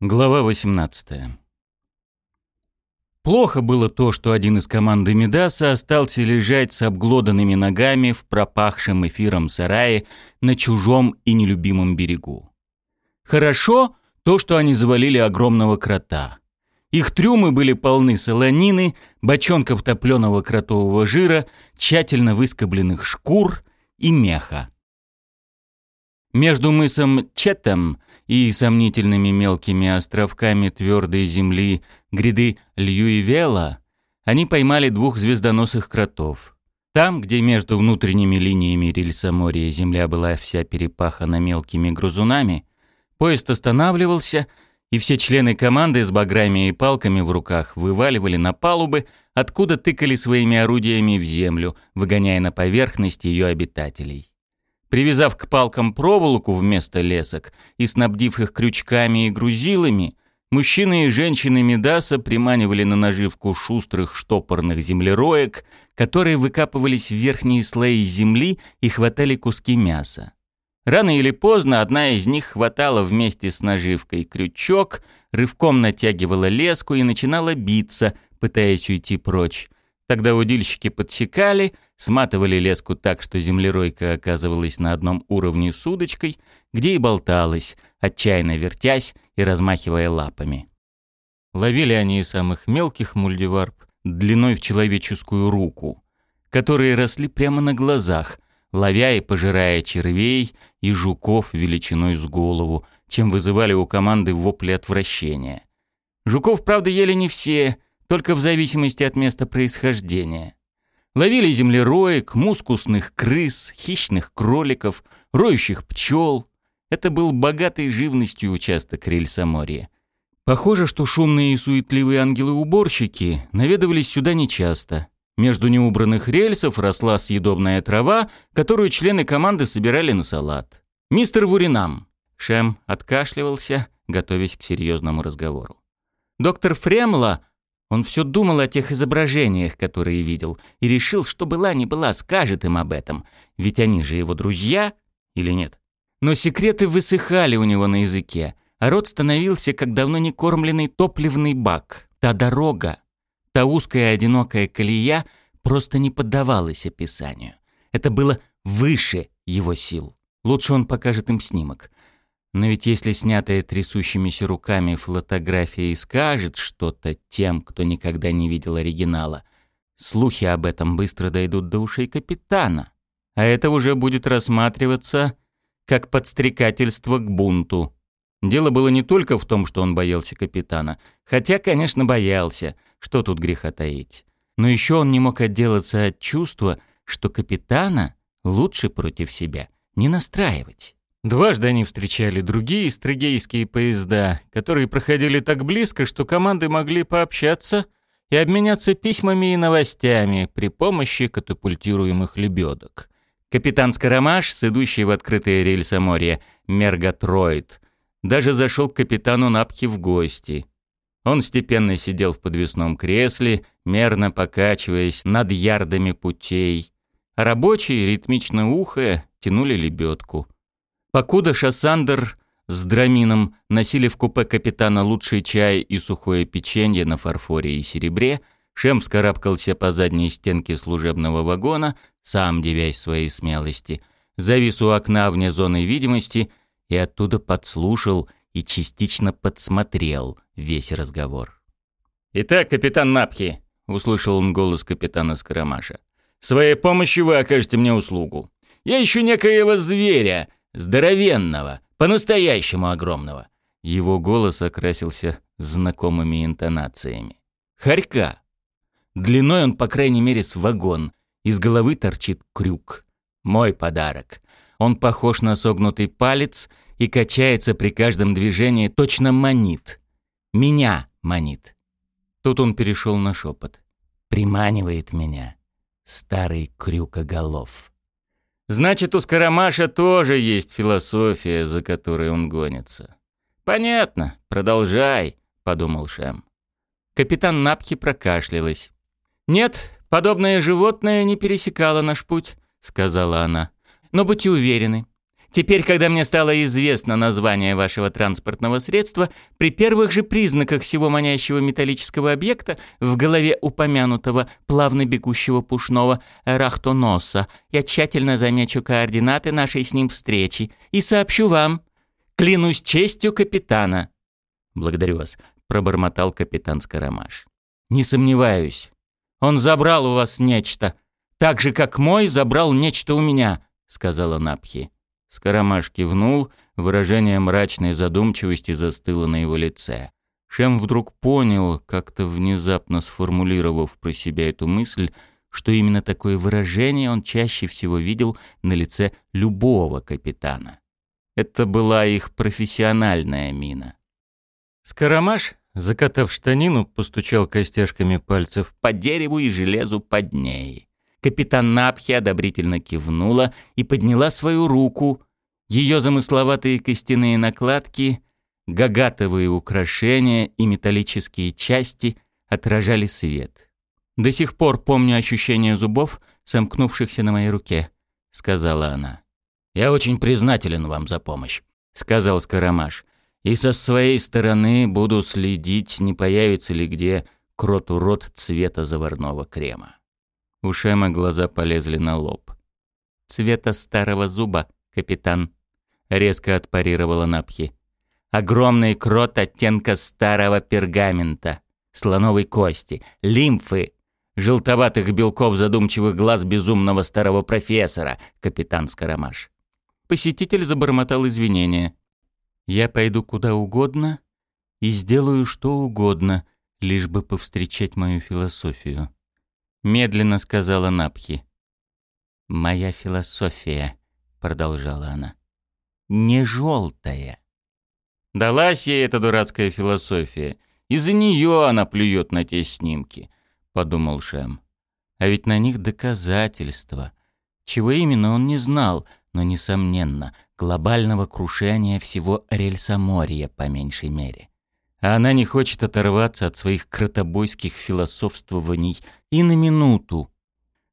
Глава 18. Плохо было то, что один из команды Медаса остался лежать с обглоданными ногами в пропахшем эфиром сарае на чужом и нелюбимом берегу. Хорошо то, что они завалили огромного крота. Их трюмы были полны солонины, бочонков топленого кротового жира, тщательно выскобленных шкур и меха. Между мысом Четем и сомнительными мелкими островками твердой земли гряды Льюивела они поймали двух звездоносых кротов. Там, где между внутренними линиями рельса моря земля была вся перепахана мелкими грузунами, поезд останавливался, и все члены команды с баграми и палками в руках вываливали на палубы, откуда тыкали своими орудиями в землю, выгоняя на поверхность ее обитателей. Привязав к палкам проволоку вместо лесок и снабдив их крючками и грузилами, мужчины и женщины Медаса приманивали на наживку шустрых штопорных землероек, которые выкапывались в верхние слои земли и хватали куски мяса. Рано или поздно одна из них хватала вместе с наживкой крючок, рывком натягивала леску и начинала биться, пытаясь уйти прочь. Тогда удильщики подсекали — сматывали леску так, что землеройка оказывалась на одном уровне с удочкой, где и болталась, отчаянно вертясь и размахивая лапами. Ловили они и самых мелких мульдиварб длиной в человеческую руку, которые росли прямо на глазах, ловя и пожирая червей и жуков величиной с голову, чем вызывали у команды вопли отвращения. Жуков, правда, ели не все, только в зависимости от места происхождения. Ловили землероек, мускусных крыс, хищных кроликов, роющих пчел. Это был богатый живностью участок рельсоморья. Похоже, что шумные и суетливые ангелы-уборщики наведывались сюда нечасто. Между неубранных рельсов росла съедобная трава, которую члены команды собирали на салат. «Мистер Вуринам!» Шем откашливался, готовясь к серьезному разговору. Доктор Фремла он все думал о тех изображениях, которые видел, и решил, что была не была, скажет им об этом, ведь они же его друзья, или нет? Но секреты высыхали у него на языке, а рот становился как давно не кормленный топливный бак. Та дорога, та узкая одинокая колея просто не поддавалась описанию. Это было выше его сил. Лучше он покажет им снимок. Но ведь если снятая трясущимися руками фотография и скажет что-то тем, кто никогда не видел оригинала, слухи об этом быстро дойдут до ушей капитана. А это уже будет рассматриваться как подстрекательство к бунту. Дело было не только в том, что он боялся капитана, хотя, конечно, боялся, что тут греха таить. Но еще он не мог отделаться от чувства, что капитана лучше против себя не настраивать. Дважды они встречали другие стригейские поезда, которые проходили так близко, что команды могли пообщаться и обменяться письмами и новостями при помощи катапультируемых лебедок. Капитан Скоромаш, с идущей в открытое рельсоморье Мергатроид, даже зашел к капитану Напки в гости. Он степенно сидел в подвесном кресле, мерно покачиваясь над ярдами путей, рабочие, ритмично ухая, тянули лебедку — Покуда Шассандер с Драмином носили в купе капитана лучший чай и сухое печенье на фарфоре и серебре, Шем вскарабкался по задней стенке служебного вагона, сам девясь своей смелости, завис у окна вне зоны видимости и оттуда подслушал и частично подсмотрел весь разговор. «Итак, капитан Напки», — услышал он голос капитана Скоромаша, — «своей помощью вы окажете мне услугу. Я ищу некоего зверя, Здоровенного, по-настоящему огромного. Его голос окрасился знакомыми интонациями. Харька. Длиной он, по крайней мере, с вагон. Из головы торчит крюк. Мой подарок. Он похож на согнутый палец и качается при каждом движении, точно манит. Меня манит. Тут он перешел на шепот. Приманивает меня. Старый крюкоголов. Значит, у Скоромаша тоже есть философия, за которой он гонится. Понятно, продолжай, подумал Шем. Капитан Напки прокашлялась. Нет, подобное животное не пересекало наш путь, сказала она. Но будьте уверены, Теперь, когда мне стало известно название вашего транспортного средства, при первых же признаках всего манящего металлического объекта в голове упомянутого плавно бегущего пушного рахтоноса я тщательно замечу координаты нашей с ним встречи и сообщу вам. Клянусь честью капитана. Благодарю вас, пробормотал капитан Скоромаш. Не сомневаюсь. Он забрал у вас нечто, так же как мой забрал нечто у меня, сказала Напхи. Скоромаш кивнул, выражение мрачной задумчивости застыло на его лице. Шем вдруг понял, как-то внезапно сформулировав про себя эту мысль, что именно такое выражение он чаще всего видел на лице любого капитана. Это была их профессиональная мина. Скоромаш, закатав штанину, постучал костяшками пальцев по дереву и железу под ней. Капитан Напхи одобрительно кивнула и подняла свою руку. Ее замысловатые костяные накладки, гагатовые украшения и металлические части отражали свет. «До сих пор помню ощущение зубов, сомкнувшихся на моей руке», — сказала она. «Я очень признателен вам за помощь», — сказал Скоромаш. «И со своей стороны буду следить, не появится ли где крот-урод цвета заварного крема». У Шема глаза полезли на лоб. «Цвета старого зуба, капитан», — резко отпарировала Напхи. «Огромный крот оттенка старого пергамента, слоновой кости, лимфы, желтоватых белков задумчивых глаз безумного старого профессора, капитан Скоромаш». Посетитель забормотал извинения. «Я пойду куда угодно и сделаю что угодно, лишь бы повстречать мою философию» медленно сказала Напхи. «Моя философия», — продолжала она, — «не желтая». Далась ей эта дурацкая философия. Из-за нее она плюет на те снимки, — подумал Шем. А ведь на них доказательства. Чего именно он не знал, но, несомненно, глобального крушения всего рельсоморья, по меньшей мере а она не хочет оторваться от своих кротобойских философствований и на минуту.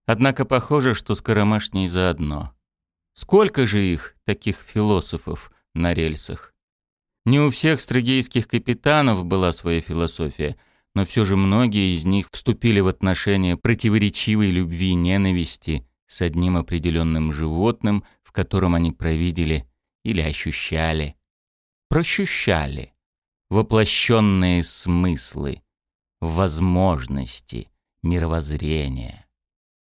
Однако похоже, что Скоромаш не заодно. Сколько же их, таких философов, на рельсах? Не у всех строгейских капитанов была своя философия, но все же многие из них вступили в отношения противоречивой любви и ненависти с одним определенным животным, в котором они провидели или ощущали, прощущали воплощенные смыслы, возможности, мировоззрения.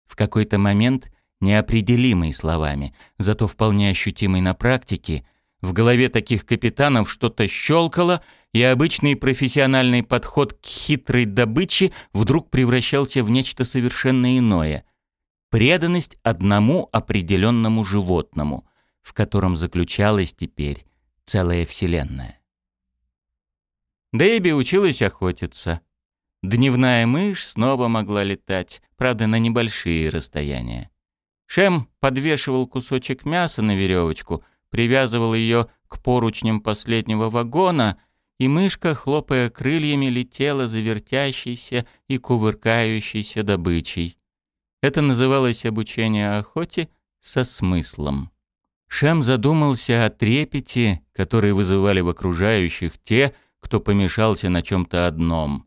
В какой-то момент, неопределимый словами, зато вполне ощутимый на практике, в голове таких капитанов что-то щелкало, и обычный профессиональный подход к хитрой добыче вдруг превращался в нечто совершенно иное. Преданность одному определенному животному, в котором заключалась теперь целая вселенная. Дэйби училась охотиться. Дневная мышь снова могла летать, правда, на небольшие расстояния. Шем подвешивал кусочек мяса на веревочку, привязывал ее к поручням последнего вагона, и мышка, хлопая крыльями, летела за вертящейся и кувыркающейся добычей. Это называлось обучение охоте со смыслом. Шем задумался о трепете, который вызывали в окружающих те, кто помешался на чем-то одном,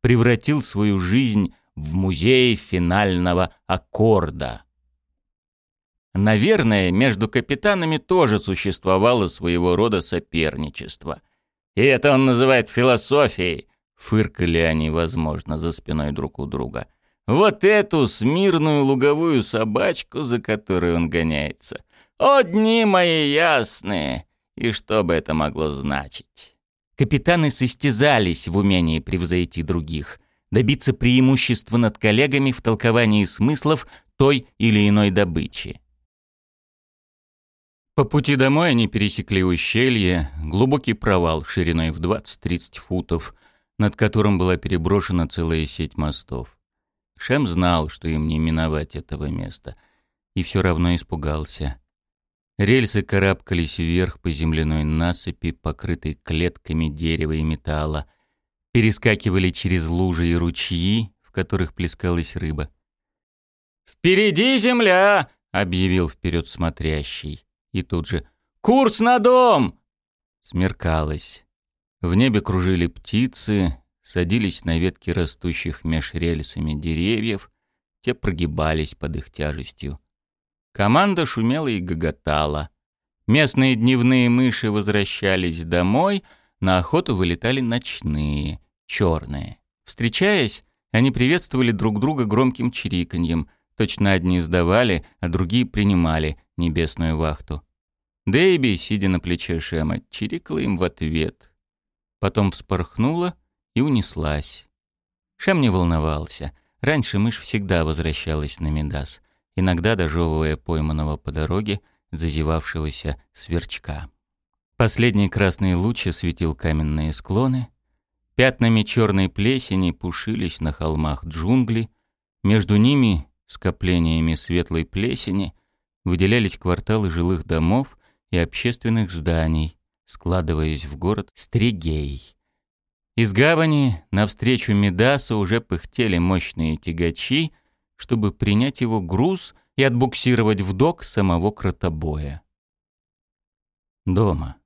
превратил свою жизнь в музей финального аккорда. Наверное, между капитанами тоже существовало своего рода соперничество. И это он называет философией. Фыркали они, возможно, за спиной друг у друга. Вот эту смирную луговую собачку, за которой он гоняется. О, дни мои ясные! И что бы это могло значить? Капитаны состязались в умении превзойти других, добиться преимущества над коллегами в толковании смыслов той или иной добычи. По пути домой они пересекли ущелье, глубокий провал шириной в 20-30 футов, над которым была переброшена целая сеть мостов. Шем знал, что им не миновать этого места, и все равно испугался. Рельсы карабкались вверх по земляной насыпи, покрытой клетками дерева и металла, перескакивали через лужи и ручьи, в которых плескалась рыба. «Впереди земля!» — объявил вперед смотрящий. И тут же Курс на дом!» Смеркалось. В небе кружили птицы, садились на ветки растущих меж рельсами деревьев, те прогибались под их тяжестью. Команда шумела и гоготала. Местные дневные мыши возвращались домой, на охоту вылетали ночные, черные. Встречаясь, они приветствовали друг друга громким чириканьем. Точно одни сдавали, а другие принимали небесную вахту. Дэйби, сидя на плече Шема, чирикала им в ответ. Потом вспорхнула и унеслась. Шем не волновался. Раньше мышь всегда возвращалась на Медас, иногда дожевывая пойманного по дороге зазевавшегося сверчка. Последний красный луч осветил каменные склоны. Пятнами черной плесени пушились на холмах джунгли. Между ними, скоплениями светлой плесени, выделялись кварталы жилых домов и общественных зданий, складываясь в город Стригей. Из гавани навстречу Медасу уже пыхтели мощные тягачи, чтобы принять его груз и отбуксировать в док самого кротобоя. Дома.